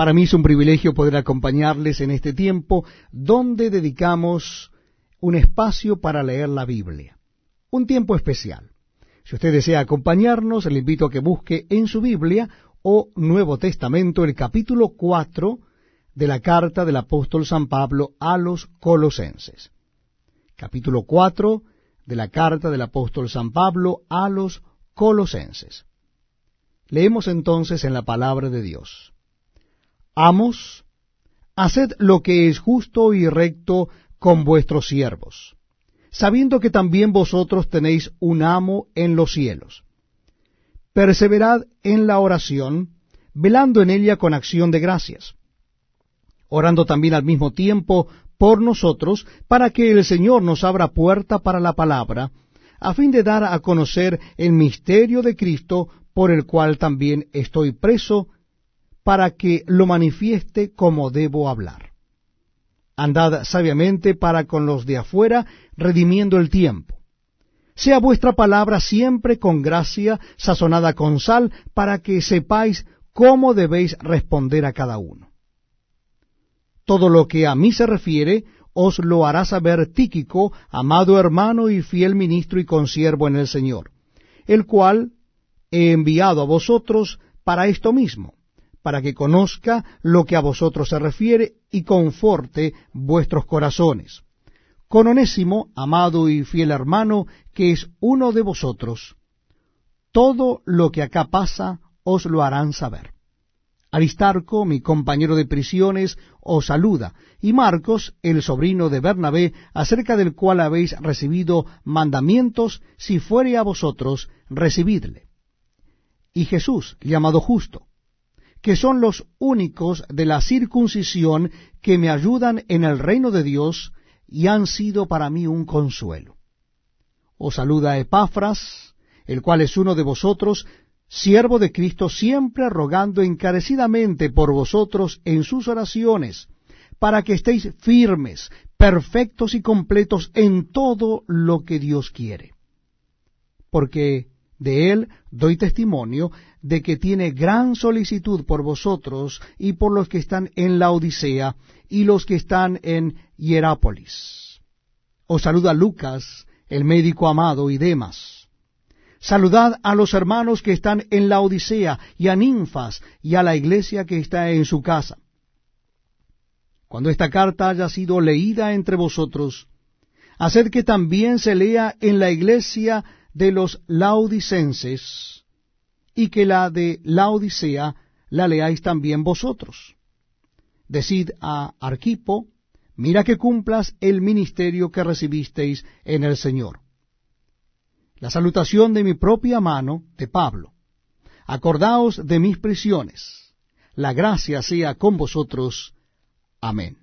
Para mí es un privilegio poder acompañarles en este tiempo donde dedicamos un espacio para leer la Biblia. Un tiempo especial. Si usted desea acompañarnos, le invito a que busque en su Biblia o Nuevo Testamento el capítulo 4 de la carta del apóstol San Pablo a los colosenses. Capítulo 4 de la carta del apóstol San Pablo a los colosenses. Leemos entonces en la palabra de Dios. Amos, haced lo que es justo y recto con vuestros siervos, sabiendo que también vosotros tenéis un amo en los cielos. Perseverad en la oración, velando en ella con acción de gracias, orando también al mismo tiempo por nosotros, para que el Señor nos abra puerta para la palabra, a fin de dar a conocer el misterio de Cristo, por el cual también estoy preso, para que lo manifieste como debo hablar. Andad sabiamente para con los de afuera, redimiendo el tiempo. Sea vuestra palabra siempre con gracia, sazonada con sal, para que sepáis cómo debéis responder a cada uno. Todo lo que a mí se refiere, os lo hará saber Tíquico, amado hermano y fiel ministro y consiervo en el Señor, el cual he enviado a vosotros para esto mismo, para que conozca lo que a vosotros se refiere y conforte vuestros corazones. Con Onésimo, amado y fiel hermano, que es uno de vosotros, todo lo que acá pasa os lo harán saber. Aristarco, mi compañero de prisiones, os saluda, y Marcos, el sobrino de Bernabé, acerca del cual habéis recibido mandamientos, si fuere a vosotros, recibidle. Y Jesús, llamado justo, que son los únicos de la circuncisión que me ayudan en el reino de Dios y han sido para mí un consuelo. Os saluda Epafras, el cual es uno de vosotros, siervo de Cristo, siempre rogando encarecidamente por vosotros en sus oraciones, para que estéis firmes, perfectos y completos en todo lo que Dios quiere. Porque de él doy testimonio de que tiene gran solicitud por vosotros y por los que están en la Odisea y los que están en Hierápolis. Os saluda Lucas, el médico amado, y Demas. Saludad a los hermanos que están en la Odisea y a Ninfas y a la iglesia que está en su casa. Cuando esta carta haya sido leída entre vosotros, haced que también se lea en la iglesia de los laodicenses, y que la de Laodicea la leáis también vosotros. Decid a Arquipo, mira que cumplas el ministerio que recibisteis en el Señor. La salutación de mi propia mano, de Pablo. Acordaos de mis prisiones. La gracia sea con vosotros. Amén.